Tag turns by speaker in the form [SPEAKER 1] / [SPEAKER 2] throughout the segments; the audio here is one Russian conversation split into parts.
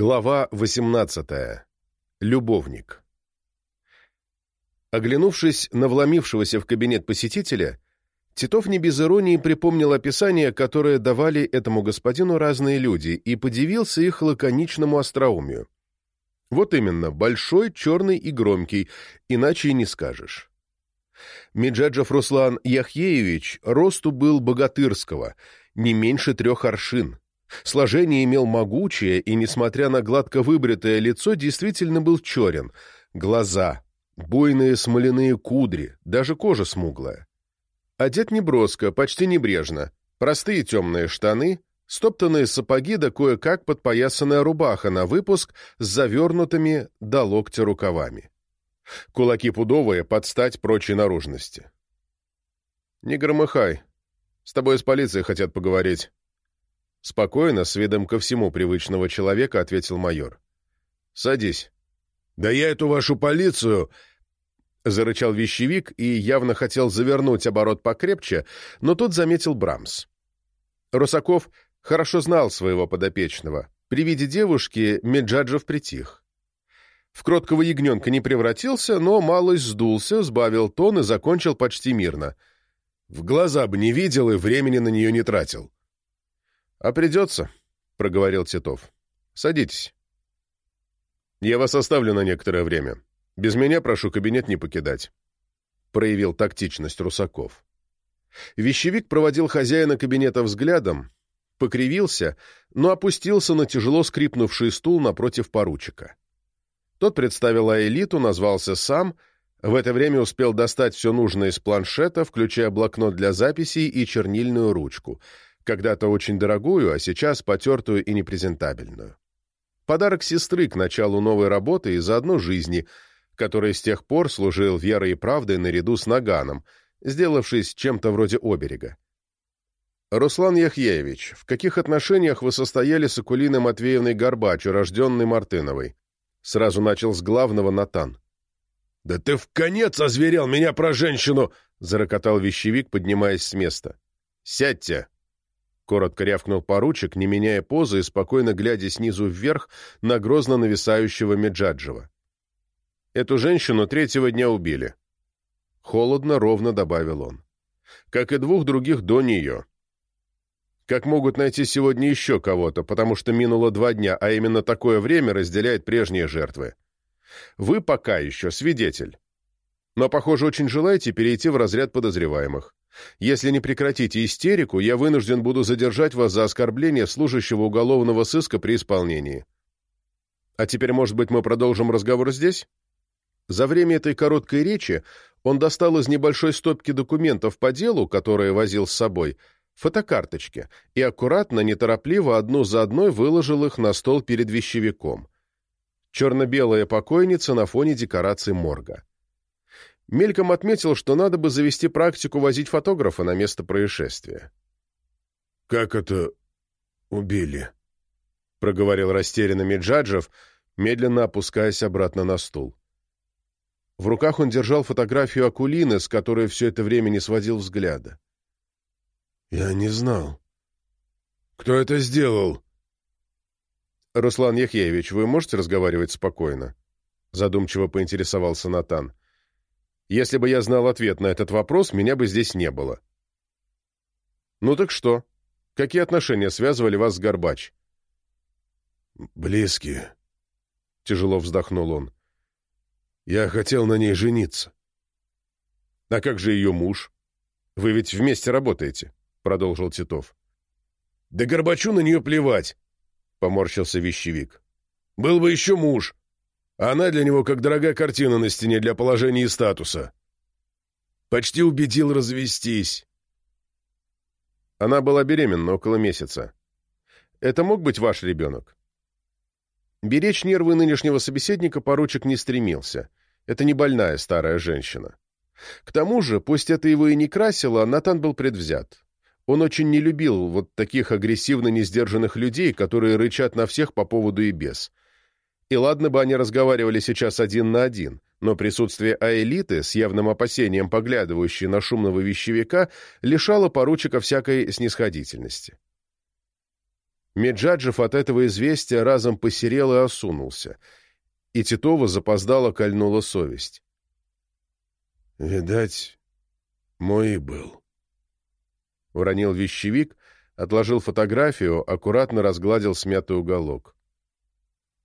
[SPEAKER 1] Глава 18. Любовник. Оглянувшись на вломившегося в кабинет посетителя, Титов не без иронии припомнил описание, которое давали этому господину разные люди, и подивился их лаконичному остроумию. Вот именно, большой, черный и громкий, иначе и не скажешь. Меджаджев Руслан Яхеевич росту был богатырского, не меньше трех аршин. Сложение имел могучее, и, несмотря на гладко выбритое лицо, действительно был черен. Глаза, буйные смоляные кудри, даже кожа смуглая. Одет неброско, почти небрежно. Простые темные штаны, стоптанные сапоги да кое-как подпоясанная рубаха на выпуск с завернутыми до локтя рукавами. Кулаки пудовые, под стать прочей наружности. «Не громыхай. С тобой с полицией хотят поговорить». Спокойно, с видом ко всему привычного человека, ответил майор. «Садись».
[SPEAKER 2] «Да я эту вашу полицию...»
[SPEAKER 1] Зарычал вещевик и явно хотел завернуть оборот покрепче, но тут заметил Брамс. Русаков хорошо знал своего подопечного. При виде девушки Меджаджев притих. В кроткого ягненка не превратился, но малость сдулся, сбавил тон и закончил почти мирно.
[SPEAKER 2] В глаза бы не видел и времени на нее не тратил.
[SPEAKER 1] — А придется, — проговорил Титов. — Садитесь. — Я вас оставлю на некоторое время. Без меня прошу кабинет не покидать, — проявил тактичность Русаков. Вещевик проводил хозяина кабинета взглядом, покривился, но опустился на тяжело скрипнувший стул напротив поручика. Тот представил Аэлиту, назвался сам, в это время успел достать все нужное из планшета, включая блокнот для записей и чернильную ручку — когда-то очень дорогую, а сейчас потертую и непрезентабельную. Подарок сестры к началу новой работы и заодно жизни, который с тех пор служил верой и правдой наряду с Наганом, сделавшись чем-то вроде оберега. «Руслан Яхьевич, в каких отношениях вы состояли с Акулиной Матвеевной Горбач, рожденной Мартыновой?» Сразу начал с главного Натан.
[SPEAKER 2] «Да ты в конец озверел меня про женщину!»
[SPEAKER 1] — зарокотал вещевик, поднимаясь с места. «Сядьте!» Коротко рявкнул поручик, не меняя позы и спокойно глядя снизу вверх на грозно нависающего Меджаджева. «Эту женщину третьего дня убили». Холодно, ровно добавил он. «Как и двух других до нее. Как могут найти сегодня еще кого-то, потому что минуло два дня, а именно такое время разделяет прежние жертвы. Вы пока еще свидетель. Но, похоже, очень желаете перейти в разряд подозреваемых. Если не прекратите истерику, я вынужден буду задержать вас за оскорбление служащего уголовного сыска при исполнении. А теперь, может быть, мы продолжим разговор здесь? За время этой короткой речи он достал из небольшой стопки документов по делу, которые возил с собой, фотокарточки, и аккуратно, неторопливо одну за одной выложил их на стол перед вещевиком. Черно-белая покойница на фоне декораций морга. Мельком отметил, что надо бы завести практику возить фотографа на место происшествия.
[SPEAKER 2] «Как это убили?»
[SPEAKER 1] — проговорил растерянно Меджаджев, медленно опускаясь обратно на стул. В руках он держал фотографию Акулины, с которой все это время не сводил взгляда.
[SPEAKER 2] «Я не знал. Кто это сделал?»
[SPEAKER 1] «Руслан Яхьевич, вы можете разговаривать спокойно?» Задумчиво поинтересовался Натан. Если бы я знал ответ на этот вопрос, меня бы здесь не было. Ну так что? Какие отношения связывали вас с Горбач?
[SPEAKER 2] Близкие.
[SPEAKER 1] Тяжело вздохнул он.
[SPEAKER 2] Я хотел на ней жениться.
[SPEAKER 1] А как же ее муж? Вы ведь вместе работаете, продолжил Титов.
[SPEAKER 2] Да Горбачу на нее плевать, поморщился вещевик. Был бы еще муж. Она для него как дорогая картина на стене для положения и статуса. Почти убедил развестись.
[SPEAKER 1] Она была беременна около месяца. Это мог быть ваш ребенок? Беречь нервы нынешнего собеседника поручик не стремился. Это не больная старая женщина. К тому же, пусть это его и не красило, Натан был предвзят. Он очень не любил вот таких агрессивно несдержанных людей, которые рычат на всех по поводу и без. И ладно бы они разговаривали сейчас один на один, но присутствие Аэлиты, с явным опасением поглядывающей на шумного вещевика, лишало поручика всякой снисходительности. Меджаджев от этого известия разом посерел и осунулся, и Титова запоздало кольнула совесть.
[SPEAKER 2] «Видать, мой был».
[SPEAKER 1] Уронил вещевик, отложил фотографию, аккуратно разгладил смятый уголок.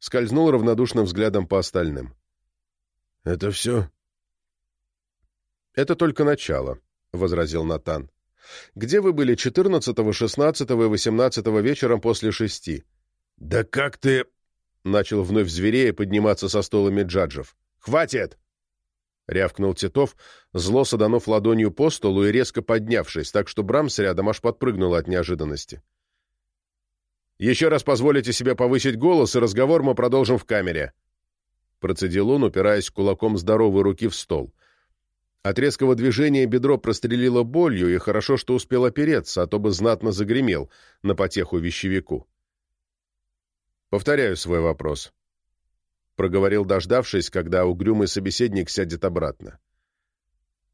[SPEAKER 1] Скользнул равнодушным взглядом по остальным.
[SPEAKER 2] «Это все?»
[SPEAKER 1] «Это только начало», — возразил Натан. «Где вы были 14, 16 и 18 вечером после шести?»
[SPEAKER 2] «Да как ты...»
[SPEAKER 1] — начал вновь зверея подниматься со столами джаджев. «Хватит!» — рявкнул Титов, зло саданув ладонью по столу и резко поднявшись, так что Брамс рядом аж подпрыгнула от неожиданности. «Еще раз позволите себе повысить голос, и разговор мы продолжим в камере», — процедил он, упираясь кулаком здоровой руки в стол. От резкого движения бедро прострелило болью, и хорошо, что успел опереться, а то бы знатно загремел на потеху вещевику. «Повторяю свой вопрос», — проговорил, дождавшись, когда угрюмый собеседник сядет обратно.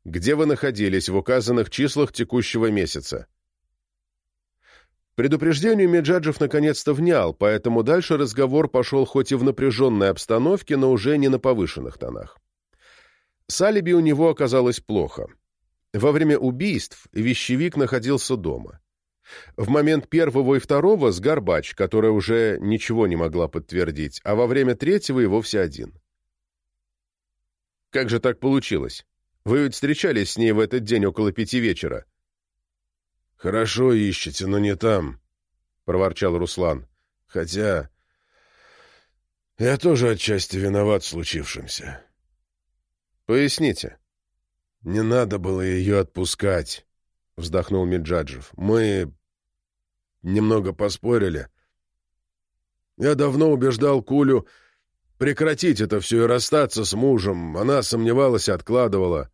[SPEAKER 1] «Где вы находились в указанных числах текущего месяца?» Предупреждению Меджаджев наконец-то внял, поэтому дальше разговор пошел хоть и в напряженной обстановке, но уже не на повышенных тонах. С алиби у него оказалось плохо. Во время убийств вещевик находился дома. В момент первого и второго с Горбач, которая уже ничего не могла подтвердить, а во время третьего и вовсе один. «Как же так получилось? Вы ведь встречались с ней в этот день около пяти вечера».
[SPEAKER 2] «Хорошо ищете, но не там», — проворчал Руслан. «Хотя я тоже отчасти виноват в случившемся».
[SPEAKER 1] «Поясните».
[SPEAKER 2] «Не надо было ее отпускать», — вздохнул Меджаджев. «Мы немного поспорили. Я давно убеждал Кулю прекратить это все и расстаться с мужем. Она сомневалась и откладывала.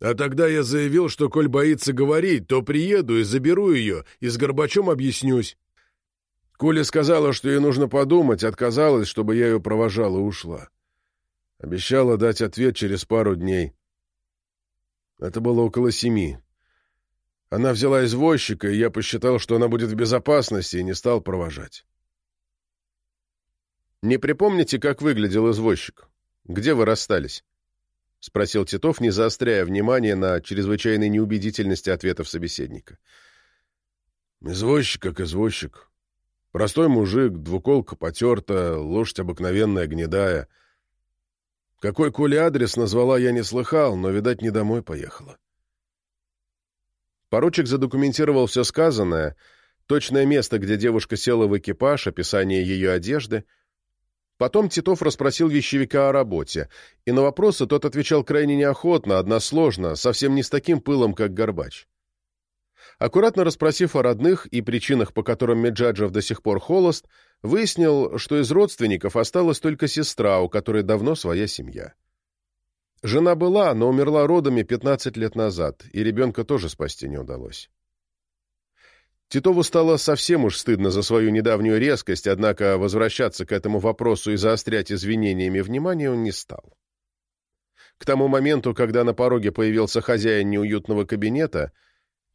[SPEAKER 2] А тогда я заявил, что, коль боится говорить, то приеду и заберу ее, и с Горбачом объяснюсь. Куля сказала, что ей нужно подумать, отказалась, чтобы я ее провожал и ушла. Обещала дать ответ через пару дней. Это было около семи. Она взяла извозчика, и я посчитал, что она будет в безопасности, и не стал провожать.
[SPEAKER 1] «Не припомните, как выглядел извозчик? Где вы расстались?» — спросил Титов, не заостряя внимание на чрезвычайной неубедительности ответов собеседника.
[SPEAKER 2] «Извозчик как извозчик. Простой мужик, двуколка потерта, лошадь обыкновенная, гнедая. Какой Коли адрес назвала, я не слыхал, но, видать, не домой поехала».
[SPEAKER 1] Поручик задокументировал все сказанное, точное место, где девушка села в экипаж, описание ее одежды. Потом Титов расспросил вещевика о работе, и на вопросы тот отвечал крайне неохотно, односложно, совсем не с таким пылом, как Горбач. Аккуратно расспросив о родных и причинах, по которым Меджаджев до сих пор холост, выяснил, что из родственников осталась только сестра, у которой давно своя семья. Жена была, но умерла родами 15 лет назад, и ребенка тоже спасти не удалось. Титову стало совсем уж стыдно за свою недавнюю резкость, однако возвращаться к этому вопросу и заострять извинениями внимание он не стал. К тому моменту, когда на пороге появился хозяин неуютного кабинета,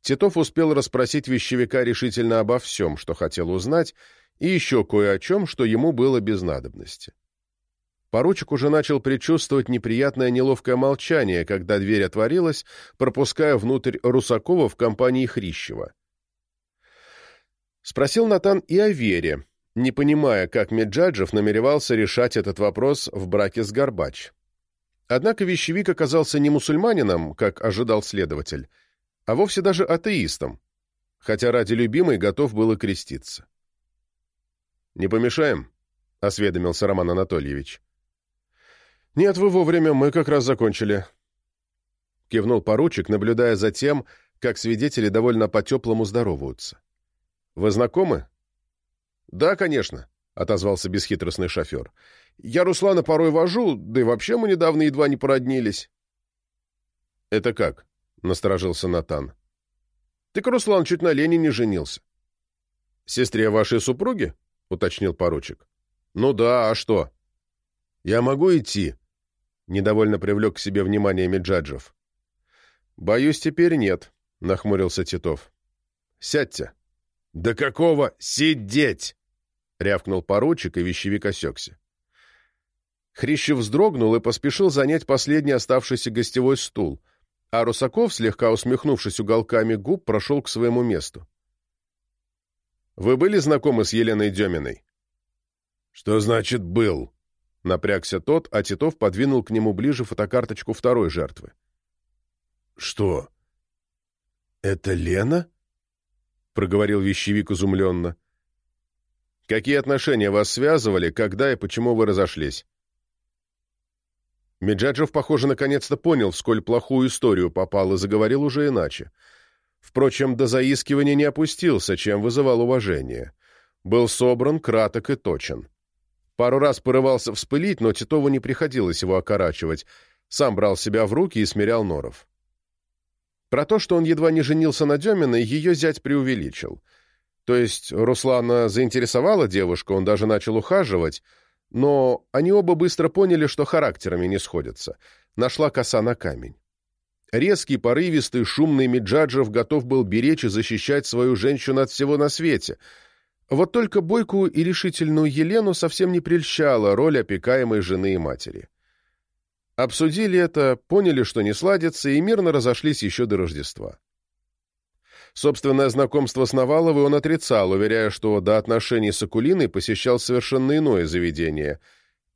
[SPEAKER 1] Титов успел расспросить вещевика решительно обо всем, что хотел узнать, и еще кое о чем, что ему было без надобности. Поручик уже начал предчувствовать неприятное неловкое молчание, когда дверь отворилась, пропуская внутрь Русакова в компании Хрищева. Спросил Натан и о Вере, не понимая, как Меджаджев намеревался решать этот вопрос в браке с Горбач. Однако вещевик оказался не мусульманином, как ожидал следователь, а вовсе даже атеистом, хотя ради любимой готов был и креститься. «Не помешаем?» — осведомился Роман Анатольевич. «Нет, вы вовремя, мы как раз закончили», — кивнул поручик, наблюдая за тем, как свидетели довольно по-теплому здороваются. «Вы знакомы?» «Да, конечно», — отозвался бесхитростный шофер. «Я Руслана порой вожу, да и вообще мы недавно едва не породнились». «Это как?» — насторожился Натан. «Так Руслан чуть на Лене не женился». «Сестре вашей супруги?» — уточнил поручик. «Ну да, а что?» «Я могу идти?» Недовольно привлек к себе внимание Меджаджев. «Боюсь, теперь нет», — нахмурился Титов. «Сядьте»,
[SPEAKER 2] «Да какого сидеть?»
[SPEAKER 1] — рявкнул поручик, и вещевик осекся. Хрищев вздрогнул и поспешил занять последний оставшийся гостевой стул, а Русаков, слегка усмехнувшись уголками губ, прошел к своему месту. «Вы были знакомы с Еленой Деминой?»
[SPEAKER 2] «Что значит «был»?»
[SPEAKER 1] Напрягся тот, а Титов подвинул к нему ближе фотокарточку второй жертвы.
[SPEAKER 2] «Что? Это Лена?» — проговорил вещевик изумленно.
[SPEAKER 1] «Какие отношения вас связывали, когда и почему вы разошлись?» Меджаджев, похоже, наконец-то понял, в сколь плохую историю попал, и заговорил уже иначе. Впрочем, до заискивания не опустился, чем вызывал уважение. Был собран, краток и точен. Пару раз порывался вспылить, но Титову не приходилось его окорачивать. Сам брал себя в руки и смирял Норов. Про то, что он едва не женился на Деминой, ее зять преувеличил. То есть Руслана заинтересовала девушка, он даже начал ухаживать, но они оба быстро поняли, что характерами не сходятся. Нашла коса на камень. Резкий, порывистый, шумный Миджаджев готов был беречь и защищать свою женщину от всего на свете. Вот только бойкую и решительную Елену совсем не прельщала роль опекаемой жены и матери. Обсудили это, поняли, что не сладится, и мирно разошлись еще до Рождества. Собственное знакомство с Наваловой он отрицал, уверяя, что до отношений с Акулиной посещал совершенно иное заведение,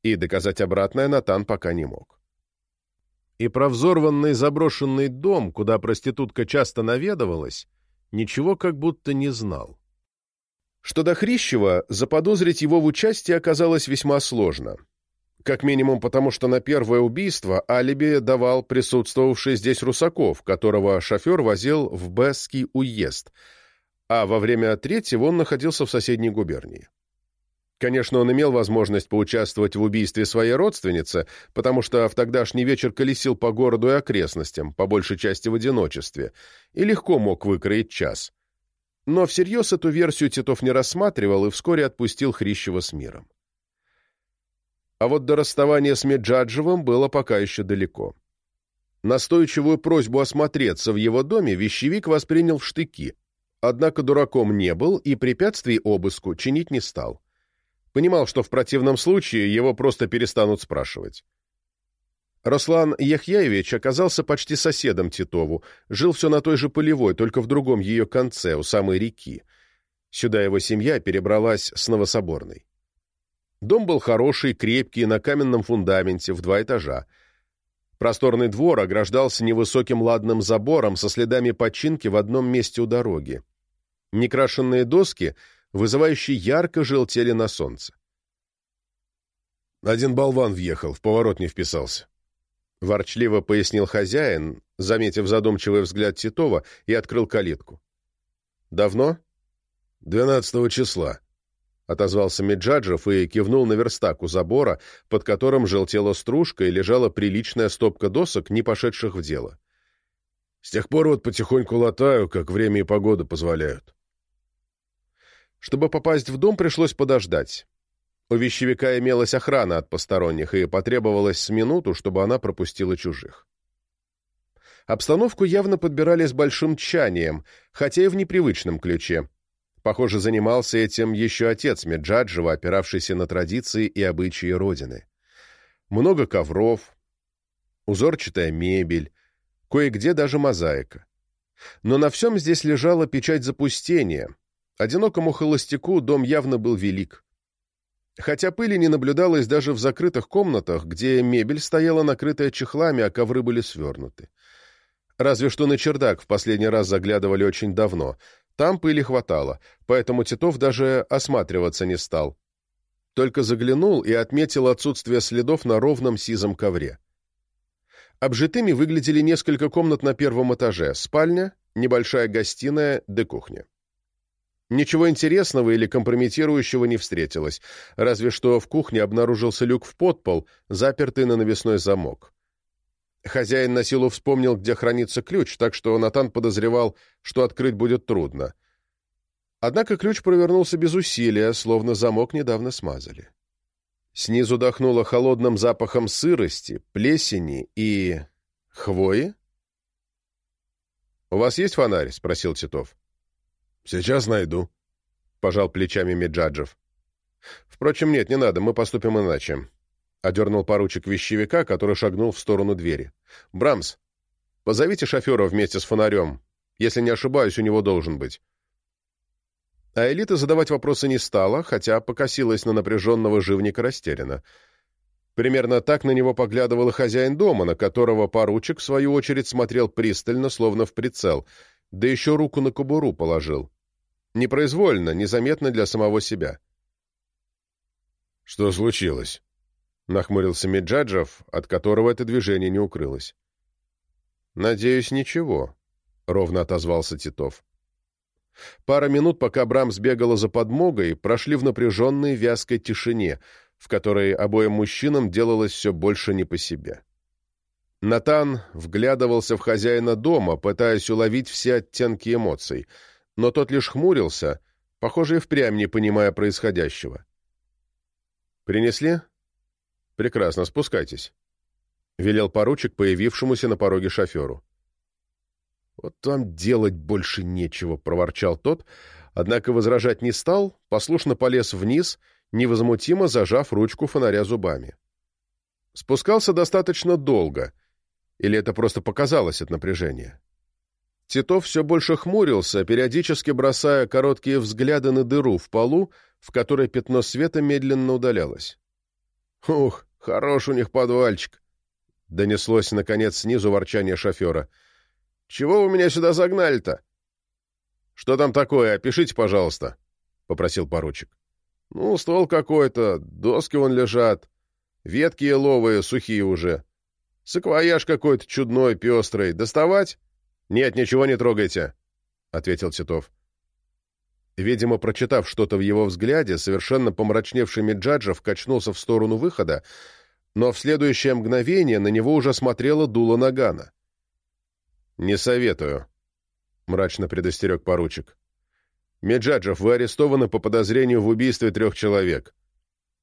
[SPEAKER 1] и доказать обратное Натан пока не мог. И про взорванный заброшенный дом, куда проститутка часто наведывалась, ничего как будто не знал. Что до Хрищева, заподозрить его в участии оказалось весьма сложно. Как минимум потому, что на первое убийство алиби давал присутствовавший здесь Русаков, которого шофер возил в Бесский уезд, а во время третьего он находился в соседней губернии. Конечно, он имел возможность поучаствовать в убийстве своей родственницы, потому что в тогдашний вечер колесил по городу и окрестностям, по большей части в одиночестве, и легко мог выкроить час. Но всерьез эту версию Титов не рассматривал и вскоре отпустил Хрищева с миром. А вот до расставания с Меджаджевым было пока еще далеко. Настойчивую просьбу осмотреться в его доме вещевик воспринял в штыки, однако дураком не был и препятствий обыску чинить не стал. Понимал, что в противном случае его просто перестанут спрашивать. Руслан Яхьяевич оказался почти соседом Титову, жил все на той же полевой, только в другом ее конце, у самой реки. Сюда его семья перебралась с Новособорной. Дом был хороший, крепкий, на каменном фундаменте, в два этажа. Просторный двор ограждался невысоким ладным забором со следами починки в одном месте у дороги. Некрашенные доски, вызывающие ярко желтели на солнце.
[SPEAKER 2] Один болван въехал, в поворот не вписался.
[SPEAKER 1] Ворчливо пояснил хозяин, заметив задумчивый взгляд Титова, и открыл калитку. «Давно?»
[SPEAKER 2] «Двенадцатого числа», — отозвался Меджаджев и кивнул на верстак у забора, под которым желтела стружка и лежала приличная стопка досок, не пошедших в дело. «С тех пор вот потихоньку латаю, как время и погода позволяют».
[SPEAKER 1] Чтобы попасть в дом, пришлось подождать. У вещевика имелась охрана от посторонних, и потребовалось с минуту, чтобы она пропустила чужих. Обстановку явно подбирали с большим тщанием, хотя и в непривычном ключе. Похоже, занимался этим еще отец Меджаджева, опиравшийся на традиции и обычаи родины. Много ковров, узорчатая мебель, кое-где даже мозаика. Но на всем здесь лежала печать запустения. Одинокому холостяку дом явно был велик. Хотя пыли не наблюдалось даже в закрытых комнатах, где мебель стояла накрытая чехлами, а ковры были свернуты. Разве что на чердак в последний раз заглядывали очень давно, там пыли хватало, поэтому Титов даже осматриваться не стал. Только заглянул и отметил отсутствие следов на ровном сизом ковре. Обжитыми выглядели несколько комнат на первом этаже, спальня, небольшая гостиная да кухня. Ничего интересного или компрометирующего не встретилось, разве что в кухне обнаружился люк в подпол, запертый на навесной замок. Хозяин на силу вспомнил, где хранится ключ, так что Натан подозревал, что открыть будет трудно. Однако ключ провернулся без усилия, словно замок недавно смазали. Снизу дохнуло холодным запахом сырости, плесени и... хвои? «У вас есть фонарь?» — спросил Титов.
[SPEAKER 2] «Сейчас найду», —
[SPEAKER 1] пожал плечами Меджаджев. «Впрочем, нет, не надо, мы поступим иначе», — одернул поручик вещевика, который шагнул в сторону двери. «Брамс, позовите шофера вместе с фонарем. Если не ошибаюсь, у него должен быть». А Элита задавать вопросы не стала, хотя покосилась на напряженного живника растерянно. Примерно так на него поглядывал и хозяин дома, на которого поручик, в свою очередь, смотрел пристально, словно в прицел, да еще руку на кобуру положил. Непроизвольно, незаметно для самого себя.
[SPEAKER 2] «Что случилось?» — нахмурился Меджаджев, от которого это движение не укрылось.
[SPEAKER 1] «Надеюсь, ничего», — ровно отозвался Титов. Пара минут, пока Брамс бегала за подмогой, прошли в напряженной вязкой тишине, в которой обоим мужчинам делалось все больше не по себе. Натан вглядывался в хозяина дома, пытаясь уловить все оттенки эмоций, но тот лишь хмурился, похоже, и впрямь не понимая происходящего. «Принесли?» «Прекрасно, спускайтесь», — велел поручик появившемуся на пороге шоферу. «Вот вам делать больше нечего», — проворчал тот, однако возражать не стал, послушно полез вниз, невозмутимо зажав ручку фонаря зубами. Спускался достаточно долго, или это просто показалось от напряжения. Титов все больше хмурился, периодически бросая короткие взгляды на дыру в полу, в которой пятно света медленно удалялось. «Ух, хорош у них подвальчик!» — донеслось, наконец, снизу ворчание шофера — чего вы меня сюда загнали-то?» «Что там такое? Опишите, пожалуйста», — попросил поручик. «Ну, ствол какой-то, доски вон лежат, ветки еловые, сухие уже. Саквояж какой-то чудной, пестрый. Доставать?» «Нет, ничего не трогайте», — ответил Титов. Видимо, прочитав что-то в его взгляде, совершенно помрачневший Меджаджев качнулся в сторону выхода, но в следующее мгновение на него уже смотрела дуло нагана. «Не советую», — мрачно предостерег поручик. «Меджаджев, вы арестованы по подозрению в убийстве трех человек.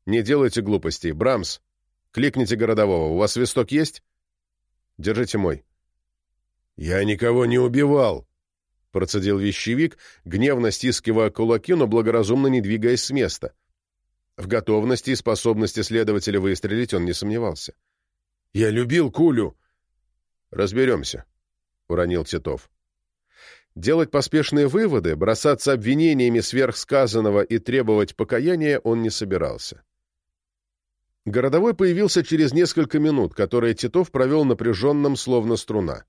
[SPEAKER 1] Не делайте глупостей. Брамс, кликните городового. У вас свисток есть? Держите мой».
[SPEAKER 2] «Я никого не убивал», — процедил вещевик, гневно стискивая кулаки, но благоразумно не двигаясь с места. В готовности и способности следователя выстрелить он не сомневался. «Я любил Кулю».
[SPEAKER 1] «Разберемся», — уронил Титов. Делать поспешные выводы, бросаться обвинениями сверхсказанного и требовать покаяния он не собирался. Городовой появился через несколько минут, которые Титов провел напряженным, словно струна.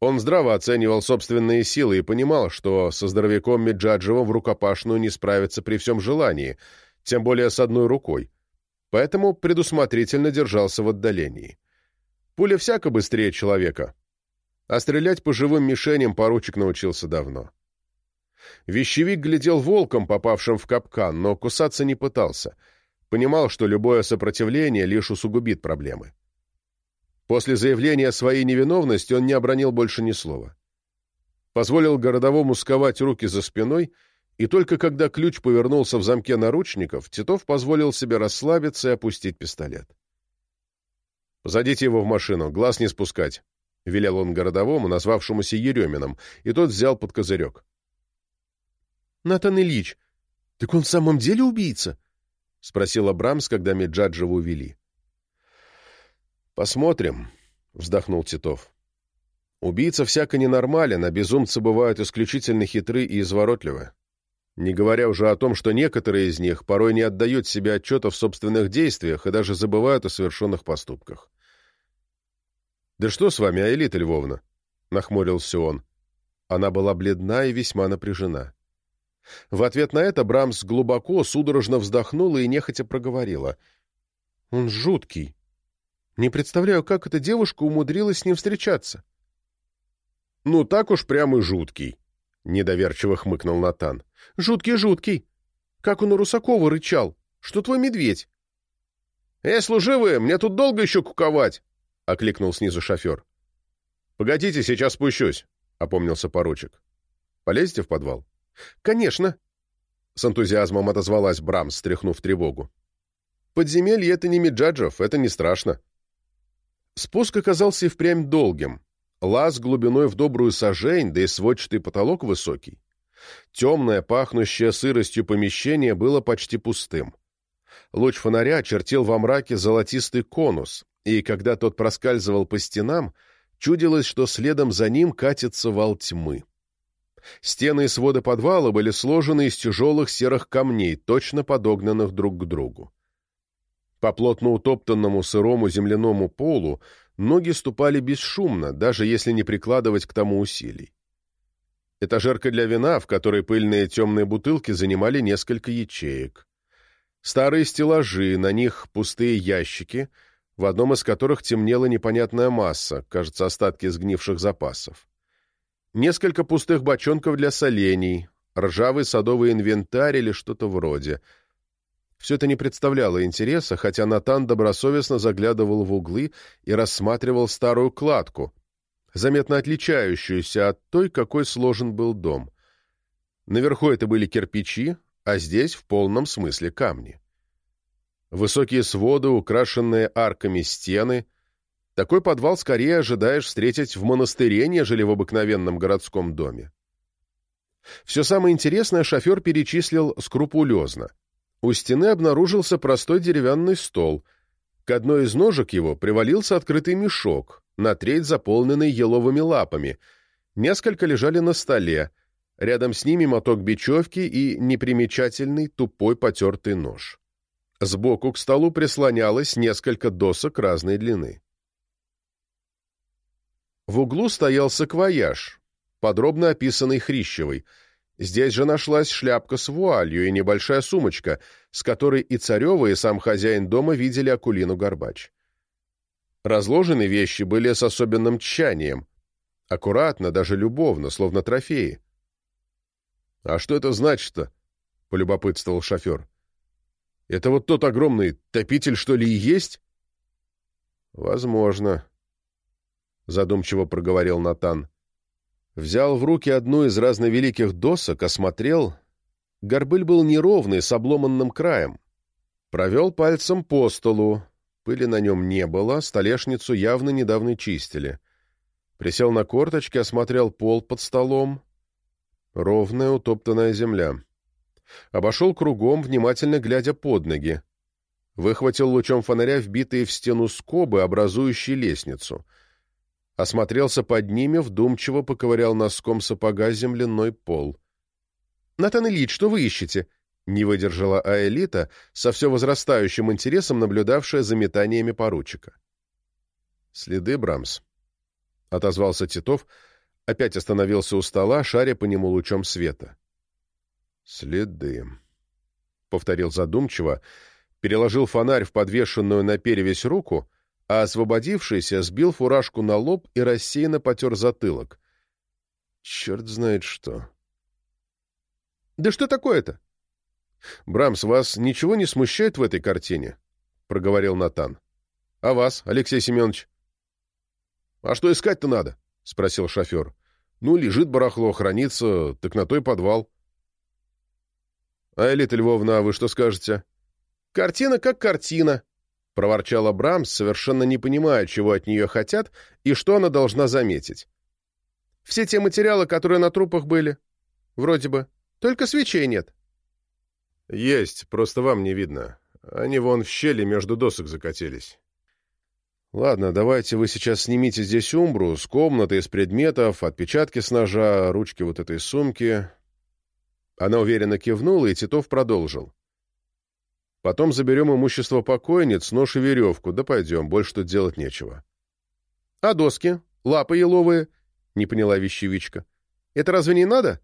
[SPEAKER 1] Он здраво оценивал собственные силы и понимал, что со здоровяком Меджаджевым в рукопашную не справиться при всем желании, тем более с одной рукой, поэтому предусмотрительно держался в отдалении. Пуля всяко быстрее человека, а стрелять по живым мишеням поручик научился давно. Вещевик глядел волком, попавшим в капкан, но кусаться не пытался. Понимал, что любое сопротивление лишь усугубит проблемы. После заявления своей невиновности он не обронил больше ни слова. Позволил городовому сковать руки за спиной, и только когда ключ повернулся в замке наручников, Титов позволил себе расслабиться и опустить пистолет. «Позадите его в машину, глаз не спускать», — велел он городовому, назвавшемуся Еремином, и тот взял под козырек. — Натан Ильич, так он в самом деле убийца? — спросил Абрамс, когда Меджаджева увели. — Посмотрим, — вздохнул Титов. Убийца всяко ненормален, а безумцы бывают исключительно хитры и изворотливы. Не говоря уже о том, что некоторые из них порой не отдают себе отчета в собственных действиях и даже забывают о совершенных поступках. «Да что с вами, Аэлита Львовна?» — нахмурился он. Она была бледна и весьма напряжена. В ответ на это Брамс глубоко, судорожно вздохнула и нехотя проговорила. «Он жуткий. Не представляю, как эта девушка умудрилась с ним встречаться». «Ну, так уж прямо жуткий», — недоверчиво хмыкнул Натан. «Жуткий-жуткий. Как он у Русакова рычал. Что твой медведь?» «Эй, служивые, мне тут долго еще куковать!» — окликнул снизу шофер. «Погодите, сейчас спущусь», — опомнился поручик. «Полезете в подвал?» «Конечно!» — с энтузиазмом отозвалась Брамс, стряхнув тревогу. «Подземелье — это не Меджаджев, это не страшно». Спуск оказался и впрямь долгим. Лаз глубиной в добрую сажень, да и сводчатый потолок высокий. Темное, пахнущее сыростью помещение было почти пустым. Луч фонаря чертил во мраке золотистый конус, и когда тот проскальзывал по стенам, чудилось, что следом за ним катится вал тьмы. Стены и своды подвала были сложены из тяжелых серых камней, точно подогнанных друг к другу. По плотно утоптанному сырому земляному полу ноги ступали бесшумно, даже если не прикладывать к тому усилий. Этажерка для вина, в которой пыльные темные бутылки занимали несколько ячеек. Старые стеллажи, на них пустые ящики, в одном из которых темнела непонятная масса, кажется, остатки сгнивших запасов. Несколько пустых бочонков для солений, ржавый садовый инвентарь или что-то вроде — все это не представляло интереса, хотя Натан добросовестно заглядывал в углы и рассматривал старую кладку, заметно отличающуюся от той, какой сложен был дом. Наверху это были кирпичи, а здесь в полном смысле камни. Высокие своды, украшенные арками стены. Такой подвал скорее ожидаешь встретить в монастыре, нежели в обыкновенном городском доме. Все самое интересное шофер перечислил скрупулезно — у стены обнаружился простой деревянный стол. К одной из ножек его привалился открытый мешок, на треть заполненный еловыми лапами. Несколько лежали на столе. Рядом с ними моток бечевки и непримечательный тупой потертый нож. Сбоку к столу прислонялось несколько досок разной длины. В углу стоял саквояж, подробно описанный Хрищевой — Здесь же нашлась шляпка с вуалью и небольшая сумочка, с которой и Царева, и сам хозяин дома видели Акулину Горбач. Разложены вещи были с особенным тщанием, аккуратно, даже любовно, словно трофеи. — А что это значит-то? — полюбопытствовал шофер. — Это вот тот огромный топитель, что ли, и есть? — Возможно, — задумчиво проговорил Натан. Взял в руки одну из разновеликих досок, осмотрел. Горбыль был неровный, с обломанным краем. Провел пальцем по столу. Пыли на нем не было, столешницу явно недавно чистили. Присел на корточки, осмотрел пол под столом. Ровная утоптанная земля. Обошел кругом, внимательно глядя под ноги. Выхватил лучом фонаря вбитые в стену скобы, образующие лестницу — осмотрелся под ними, вдумчиво поковырял носком сапога земляной пол. — Натан Ильич, что вы ищете? — не выдержала Аэлита, со все возрастающим интересом наблюдавшая за метаниями поручика. — Следы, Брамс, — отозвался Титов, опять остановился у стола, шаря по нему лучом света. — Следы, — повторил задумчиво, переложил фонарь в подвешенную на перевесь руку — а освободившийся сбил фуражку на лоб и рассеянно потер затылок. Черт знает что. «Да что такое-то?» «Брамс, вас ничего не смущает в этой картине?» — проговорил Натан. «А вас, Алексей Семенович?» «А что искать-то надо?» — спросил шофер. «Ну, лежит барахло, хранится, так на той подвал». «А Элита Львовна, а вы что скажете?» «Картина как картина», проворчала Брамс, совершенно не понимая, чего от нее хотят и что она должна заметить. «Все те материалы, которые на трупах были. Вроде бы. Только свечей нет». «Есть, просто вам не видно. Они вон в щели между досок закатились». «Ладно, давайте вы сейчас снимите здесь умбру, с комнаты, из предметов, отпечатки с ножа, ручки вот этой сумки». Она уверенно кивнула, и Титов продолжил. Потом заберем имущество покойниц, нож и веревку, да пойдем, больше тут делать нечего. — А доски? Лапы еловые? — не поняла вещевичка. — Это разве не надо?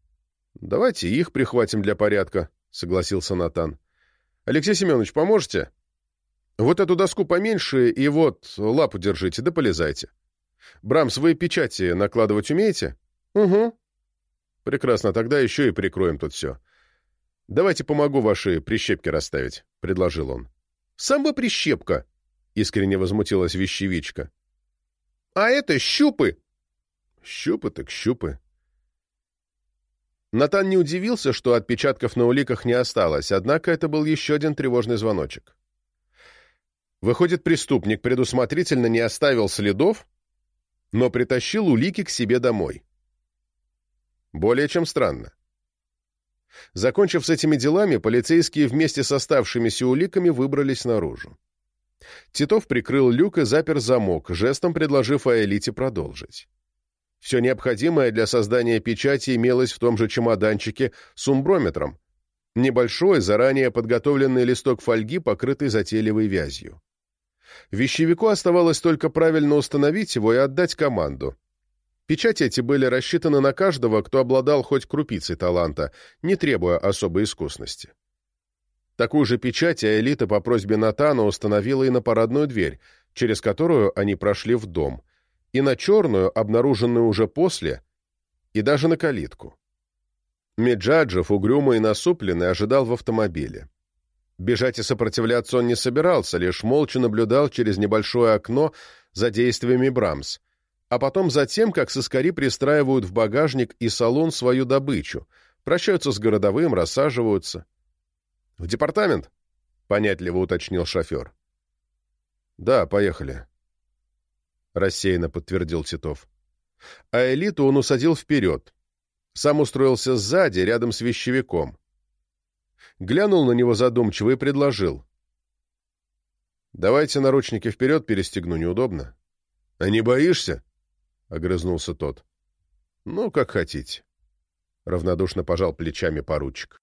[SPEAKER 1] — Давайте их прихватим для порядка, — согласился Натан. — Алексей Семенович, поможете? Вот эту доску поменьше и вот лапу держите, да полезайте. Брамс, вы печати накладывать умеете? — Угу. — Прекрасно, тогда еще и прикроем тут все. — «Давайте помогу ваши прищепки расставить», — предложил он. «Сам бы прищепка!» — искренне возмутилась вещевичка. «А это щупы!» «Щупы так щупы». Натан не удивился, что отпечатков на уликах не осталось, однако это был еще один тревожный звоночек. Выходит, преступник предусмотрительно не оставил следов, но притащил улики к себе домой. Более чем странно. Закончив с этими делами, полицейские вместе с оставшимися уликами выбрались наружу. Титов прикрыл люк и запер замок, жестом предложив Аэлите продолжить. Все необходимое для создания печати имелось в том же чемоданчике с умброметром, небольшой, заранее подготовленный листок фольги, покрытый затейливой вязью. Вещевику оставалось только правильно установить его и отдать команду. Печати эти были рассчитаны на каждого, кто обладал хоть крупицей таланта, не требуя особой искусности. Такую же печать Аэлита по просьбе Натана установила и на парадную дверь, через которую они прошли в дом, и на черную, обнаруженную уже после, и даже на калитку. Меджаджев, угрюмый и насупленный, ожидал в автомобиле. Бежать и сопротивляться он не собирался, лишь молча наблюдал через небольшое окно за действиями Брамс, а потом за тем, как соскари пристраивают в багажник и салон свою добычу, прощаются с городовым, рассаживаются. «В департамент?» — понятливо уточнил шофер. «Да, поехали», — рассеянно подтвердил Титов. А элиту он усадил вперед. Сам устроился сзади, рядом с вещевиком. Глянул на него задумчиво и предложил. «Давайте наручники вперед перестегну, неудобно». «А не боишься?» — огрызнулся тот. «Ну, как хотите». Равнодушно пожал плечами поручик.